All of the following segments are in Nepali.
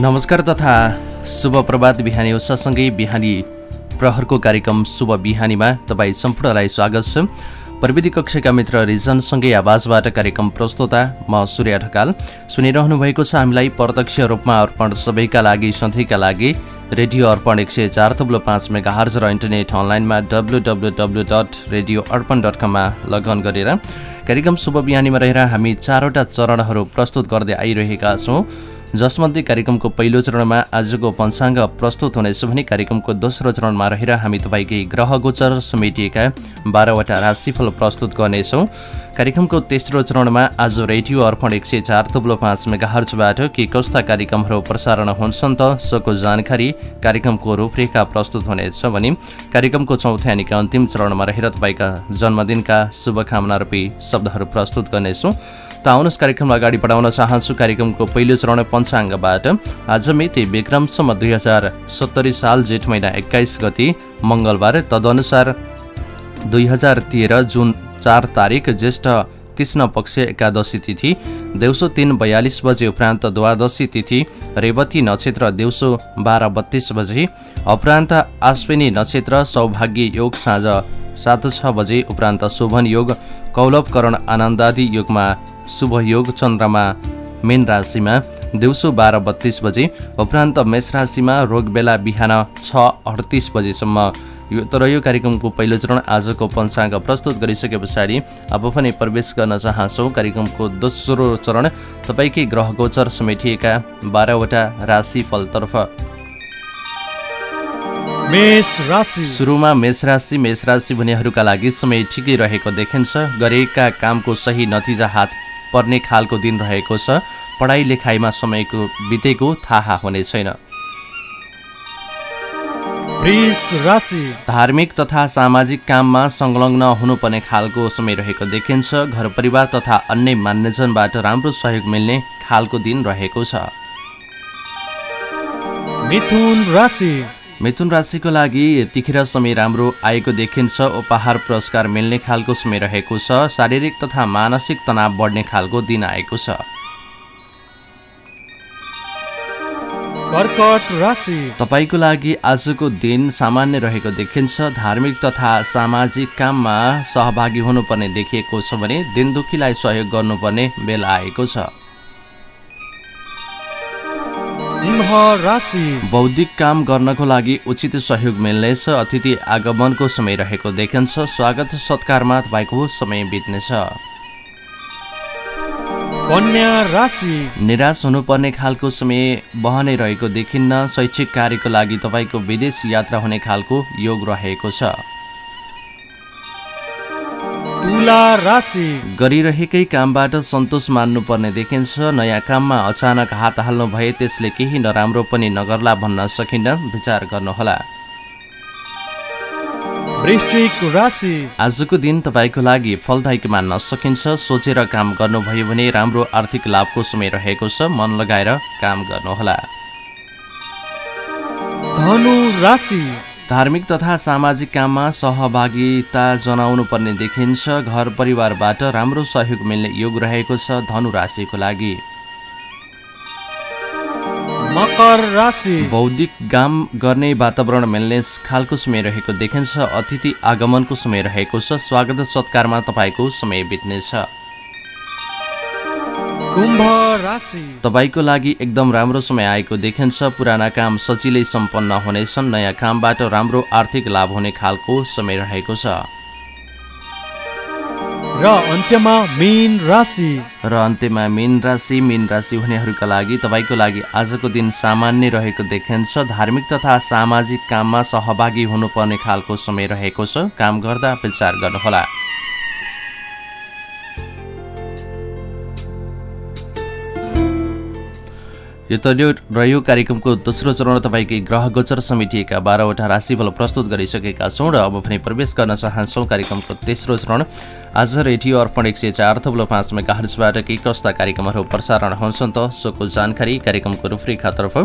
नमस्कार तथा शुभ प्रभात बिहानी उषासँगै बिहानी प्रहरको कार्यक्रम शुभ बिहानीमा तपाईँ सम्पूर्णलाई स्वागत छ। प्रविधि कक्षका मित्र रिजनसँगै आवाजबाट कार्यक्रम प्रस्तुता म सूर्य ढकाल। सुनिरहनु भएको छ हामीलाई प्रत्यक्ष रूपमा अर्पण सबैका लागि सधैँका लागि। रेडियो अर्पण एक सय चार तब्लो पाँच मेगा हर्ज र इन्टरनेट अनलाइनमा W W W dot radio Arpan dot कममा लगन गरेर कार्यक्रम शुभ बिहानीमा रहेर हामी चारवटा चरणहरू प्रस्तुत गर्दै आइरहेका छौँ। जसमध्ये कार्यक्रमको पहिलो चरणमा आजको पञ्चाङ्ग प्रस्तुत हुनेछ भने कार्यक्रमको दोस्रो चरणमा रहेर हामी तपाईँकै ग्रह गोचर समेटिएका बाह्रवटा राशिफल प्रस्तुत गर्नेछौँ। कार्यक्रमको तेस्रो चरणमा आज रेडियो अर्पण एक सय चार थुप्लो पाँच मेगा हर्चबाट के कस्ता कार्यक्रमहरू प्रसारण हुन्छन् त सोको जानकारी कार्यक्रमको रूपरेखा प्रस्तुत हुनेछ भने कार्यक्रमको चौथो यानिका अन्तिम चरणमा रहेर तपाईँका जन्मदिनका शुभकामना रूपी शब्दहरू प्रस्तुत गर्नेछौँ। त आउनुहोस् कार्यक्रमलाई अगाडि बढाउन चाहन्छु। कार्यक्रमको पहिलो चरण पञ्चाङ्गबाट आज मिति विक्रमसम्म दुई हजार सत्तरी साल जेठ महिना एक्काइस गति मङ्गलबार तदनुसार दुई हजार तेह्र जुन चार तारिक ज्येष्ठ कृष्ण पक्ष एकादशी तिथि देउसो तिन बयालिस बजे उपरान्त द्वादशी तिथि रेवती नक्षत्र देउसो बाह्र बत्तिस बजे उपरान्त आश्विनी नक्षत्र सौभाग्य योग साँझ सात छ बजे उपरान्त शोभन योग कौलभकरण आनन्दादि योगमा शुभ योग चन्द्रमा मेन राशिमा दिउँसो बाह्र बत्तिस बजे उपरान्त मेष राशिमा रोग बेला बिहान छ अडतिस बजेसम्म तर यो कार्यक्रमको पहिलो चरण आजको पञ्चाङ्ग प्रस्तुत गरिसके पछाडि अब पनि प्रवेश गर्न चाहन्छौँ। कार्यक्रमको दोस्रो चरण तपाईँकै ग्रह गोचर समेटिएका बाह्रवटा राशिफलतर्फ। सुरुमा मेष राशि मेष राशि हुनेहरूका लागि समय ठिकै रहेको देखिन्छ। गरेका कामको सही नतिजा हात पर्ने खालको दिन रहेको छ। पढाइ लेखाइमा समयको बितेको थाहा हुने छैन। धार्मिक तथा सामाजिक काममा संलग्न हुनुपर्ने खालको समय रहेको देखिन्छ। घर परिवार तथा अन्य मान्यजनबाट राम्रो सहयोग मिल्ने खालको दिन रहेको छ। मिथुन राशि। मिथुन राशिको लागि यतिखेर समय राम्रो आएको देखिन्छ। उपहार पुरस्कार मिल्ने खालको समय रहेको छ। शारीरिक तथा मानसिक तनाव बढ्ने खालको दिन आएको छ। तपाईँको लागि आजको दिन सामान्य रहेको देखिन्छ। धार्मिक तथा सामाजिक काममा सहभागी हुनुपर्ने देखिएको छ भने दिन दुखीलाई सहयोग गर्नुपर्ने बेला आएको छ। बौद्धिक काम गर्नको लागि उचित सहयोग मिल्नेछ। अतिथि आगमनको समय रहेको देखिन्छ। स्वागत सत्कारमा तपाईँको समय बित्नेछ। निराश हुनुपर्ने खालको समय बहनै रहेको देखिन्न। शैक्षिक कार्यको लागि तपाईँको विदेश यात्रा हुने खालको योग रहेको छ। गरिरहेकै कामबाट सन्तोष मान्नुपर्ने देखिन्छ। नयाँ काममा अचानक हात हाल्नु भए त्यसले केही नराम्रो पनि नगर्ला भन्न सकिन्न। विचार गर्नुहोला। आजको दिन तपाईँको लागि फलदायक मान्न सकिन्छ। सोचेर काम गर्नुभयो भने राम्रो आर्थिक लाभको समय रहेको छ। मन लगाएर काम गर्नुहोला। धार्मिक तथा सामाजिक काममा सहभागिता जनाउनु पर्ने देखिन्छ। घर परिवारबाट राम्रो सहयोग मिल्ने योग रहेको छ धनु राशिको लागि। मकर राशि। बौद्धिक काम गर्ने वातावरण मिल्ने खालको समय रहेको देखिन्छ अतिथि आगमनको समय रहेको छ स्वागत सत्कारमा तपाईँको समय बित्नेछ। तपाईँको लागि एकदम राम्रो समय आएको देखिन्छ पुराना काम सजिलै सम्पन्न हुनेछन् नयाँ कामबाट राम्रो आर्थिक लाभ हुने खालको समय रहेको छ। र अन्त्यमा मेन राशि। र अन्त्यमा मेन राशि मेन राशि हुनेहरूका लागि तपाईँको लागि आजको दिन सामान्य रहेको देखिन्छ। धार्मिक तथा सामाजिक काममा सहभागी हुनुपर्ने खालको समय रहेको छ। काम गर्दा विचार गर्नुहोला। यो तल्यो रह्यो कार्यक्रमको दोस्रो चरण तपाईँकै ग्रह गोचर समितिका बाह्रवटा राशिफल प्रस्तुत गरिसकेका छौँ र अब पनि प्रवेश गर्न चाहन्छौँ कार्यक्रमको तेस्रो चरण। आज रेडियो अर्पण एक सय चार थप्लो पाँच मेगाहर्जबाट के कस्ता कार्यक्रमहरू प्रसारण हुन्छन् त सोको जानकारी कार्यक्रमको रूपरेखातर्फ।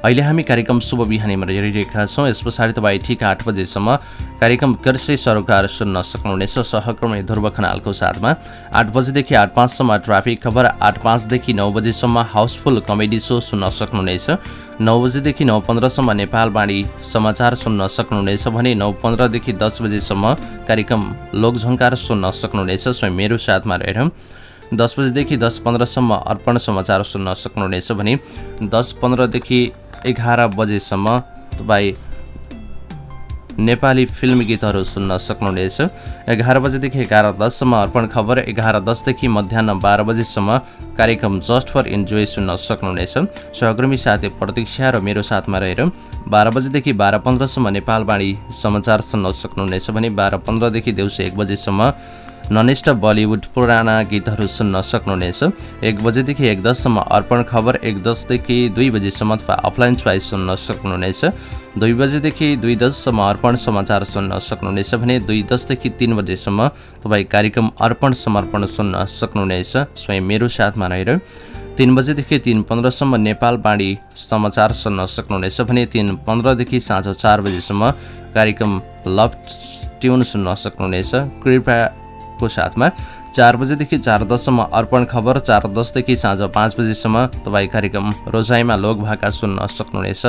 अहिले हामी कार्यक्रम शुभ बिहानीमा हेरिरहेका छौँ। यस पछाडि तपाईँ ठिक आठ बजेसम्म कार्यक्रम कर्से सरोकार सुन्न सक्नुहुनेछ। सहकर्मी ध्रुव खनालको साथमा आठ बजेदेखि आठ पाँचसम्म ट्राफिक खबर आठ पाँचदेखि नौ बजेसम्म हाउसफुल कमेडी सो सुन्न सक्नुहुनेछ। नौ बजेदेखि नौ पन्ध्रसम्म नेपालवाणी समाचार सुन्न सक्नुहुनेछ भने नौ पन्ध्रदेखि दस बजेसम्म कार्यक्रम लोकझङ्कार सुन्न सक्नुहुनेछ। स्वयं मेरो साथमा रहेर दस बजेदेखि दस पन्ध्रसम्म अर्पण समाचार सुन्न सक्नुहुनेछ भने दस पन्ध्रदेखि एघार बजेसम्म तपाईँ नेपाली फिल्म गीतहरू सुन्न सक्नुहुनेछ। एघार बजेदेखि एघार दससम्म अर्पण खबर एघार दसदेखि मध्याह बाह्र बजेसम्म कार्यक्रम जस्ट फर इन्जोय सुन्न सक्नुहुनेछ। सहकर्मी साथी प्रतीक्षा र मेरो साथमा रहेर बाह्र बजेदेखि बाह्र पन्ध्रसम्म नेपालवाणी समाचार सुन्न सक्नुहुनेछ भने बाह्र पन्ध्रदेखि दिउँसो एक बजेसम्म ननिष्ठ बलिउड पुराना गीतहरू सुन्न सक्नुहुनेछ। एक बजेदेखि एक दससम्म अर्पण खबर एक दसदेखि दुई बजीसम्म अथवा अफलाइन चोइस सुन्न सक्नुहुनेछ। दुई बजेदेखि दुई दससम्म अर्पण समाचार सुन्न सक्नुहुनेछ भने दुई दसदेखि तिन बजेसम्म तपाईँ कार्यक्रम अर्पण समर्पण सुन्न सक्नुहुनेछ। स्वयं मेरो साथमा रहेर तिन बजेदेखि तिन पन्ध्रसम्म नेपाल बाणी समाचार सुन्न सक्नुहुनेछ भने तिन पन्ध्रदेखि साँझ चार बजीसम्म कार्यक्रम लभ ट्युन सुन्न सक्नुहुनेछ। कृपया को साथमा चार बजेदेखि चार दससम्म अर्पण खबर चार दसदेखि साँझ पाँच बजीसम्म तपाईँ कार्यक्रम रोजाइमा लोकभाका सुन्न सक्नुहुनेछ।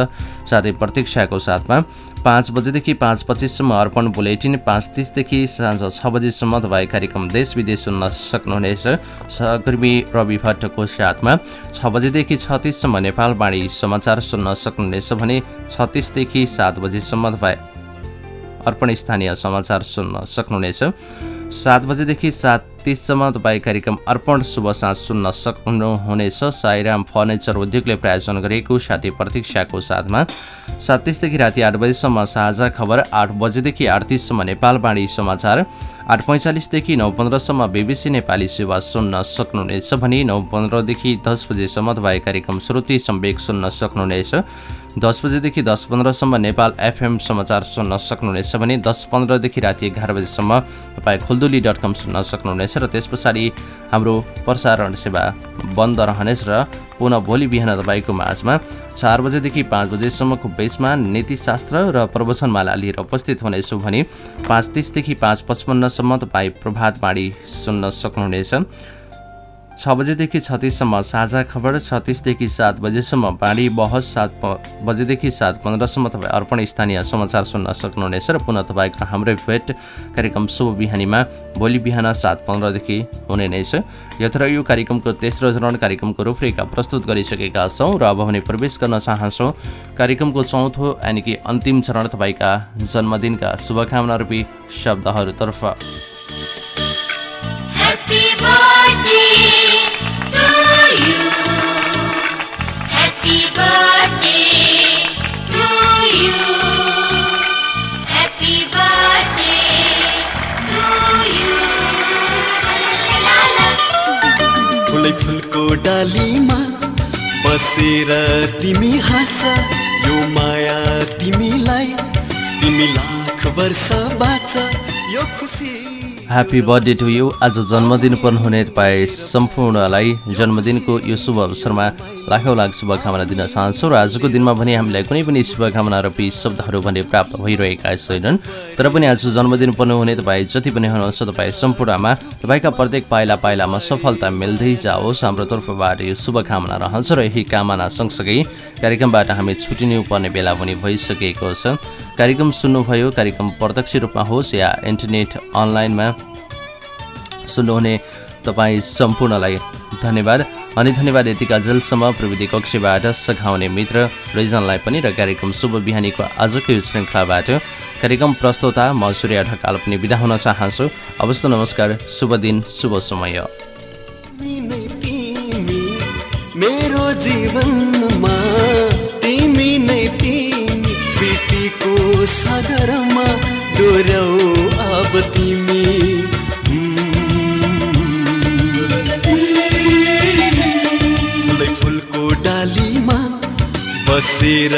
साथै प्रतीक्षाको साथमा पाँच बजेदेखि पाँच पच्चिससम्म अर्पण बुलेटिन पाँच तिसदेखि साँझ छ बजीसम्म तपाईँ कार्यक्रम देश विदेश सुन्न सक्नुहुनेछ। सहकर्मी रवि भट्टको साथमा छ बजेदेखि छत्तिससम्म नेपालवाणी समाचार सुन्न सक्नुहुनेछ भने छत्तिसदेखि सात बजीसम्म तपाईँ अर्पण स्थानीय समाचार सुन्न सक्नुहुनेछ। सात बजेदेखि सात तिससम्म तपाईँ कार्यक्रम अर्पण शुभ साँझ सुन्न सक्नुहुनेछ। साईराम फर्निचर उद्योगले प्रायोजन गरेको साथी प्रतीक्षाको साथमा सात तिसदेखि राति आठ बजीसम्म साझा खबर आठ बजेदेखि आठ तिससम्म नेपालवाणी समाचार आठ पैँचालिसदेखि नौ पन्ध्रसम्म बिबिसी नेपाली सेवा सुन्न सक्नुहुनेछ। भने नौ पन्ध्रदेखि दस बजेसम्म तपाईँ कार्यक्रम श्रुति सम्वेक सुन्न सक्नुहुनेछ। दस बजेदेखि दस पन्ध्रसम्म नेपाल एफएम समाचार सुन्न सक्नुहुनेछ भने दस पन्ध्रदेखि राति एघार बजीसम्म तपाईँ खुल्दुली डट कम सुन्न सक्नुहुनेछ र त्यस पछाडि हाम्रो प्रसारण सेवा बन्द रहनेछ र पुनः भोलि बिहान तपाईँको माझमा चार बजेदेखि पाँच बजेसम्मको बेचमा नीतिशास्त्र र प्रवचनमाला लिएर उपस्थित हुनेछु भने पाँच तिसदेखि पाँच पचपन्नसम्म तपाईँ प्रभातवाणी सुन्न सक्नुहुनेछ। छ बजेदेखि छत्तिससम्म साझा खबर छत्तिसदेखि सात बजेसम्म बाढी बहस सात बजेदेखि सात पन्ध्रसम्म तपाईँ अर्पण स्थानीय समाचार सुन्न सक्नुहुनेछ र पुनः तपाईँको हाम्रो भेट कार्यक्रम शुभ बिहानीमा भोलि बिहान सात पन्ध्रदेखि हुने नै छ। यत्र यो कार्यक्रमको तेस्रो चरण कार्यक्रमको रूपरेखा प्रस्तुत गरिसकेका छौँ र अब भने प्रवेश गर्न चाहन्छौँ कार्यक्रमको चौथो यानि कि अन्तिम चरण तपाईँका जन्मदिनका शुभकामना रूपी शब्दहरूतर्फ। डालीमा बसेर तिमी हाँस यो माया तिमीलाई तिमी लाख वर्ष बाँच। ह्याप्पी बर्थडे टु यु आज जन्मदिन पर्नुहुने तपाईँ सम्पूर्णलाई जन्मदिनको यो शुभ अवसरमा लाखौँ लाख शुभकामना दिन चाहन्छौँ र आजको दिनमा भने हामीलाई कुनै पनि शुभकामना रूपी शब्दहरू भने प्राप्त भइरहेका छैनन् तर पनि आज जन्मदिन पर्नुहुने तपाईँ जति पनि हुनुहुन्छ तपाईँ सम्पूर्णमा तपाईँका प्रत्येक पाइला पाइलामा सफलता मिल्दै जाओस्। हाम्रो तर्फबाट यो शुभकामना रहन्छ र यही कामना सँगसँगै कार्यक्रमबाट हामी छुटिनु पर्ने बेला पनि भइसकेको छ। कार्यक्रम सुन्नुभयो कार्यक्रम प्रत्यक्ष रूपमा होस् या इन्टरनेट अनलाइनमा सुन्नुहुने तपाईँ सम्पूर्णलाई धन्यवाद। अनि धन्यवाद यतिका जेलसम्म प्रविधि कक्षबाट सघाउने मित्र रिजनलाई पनि र कार्यक्रम शुभ बिहानीको आजको यो श्रृङ्खलाबाट कार्यक्रम प्रस्तोता म सूर्य ढकाल पनि बिदा हुन चाहन्छु। अवश्य नमस्कार शुभ दिन शुभ समय। मेरो जीवनमा तिमी नै तिमी प्रीतिको सागरमा डोरौ अब तिमी। फुलै फुलको डालीमा बसेर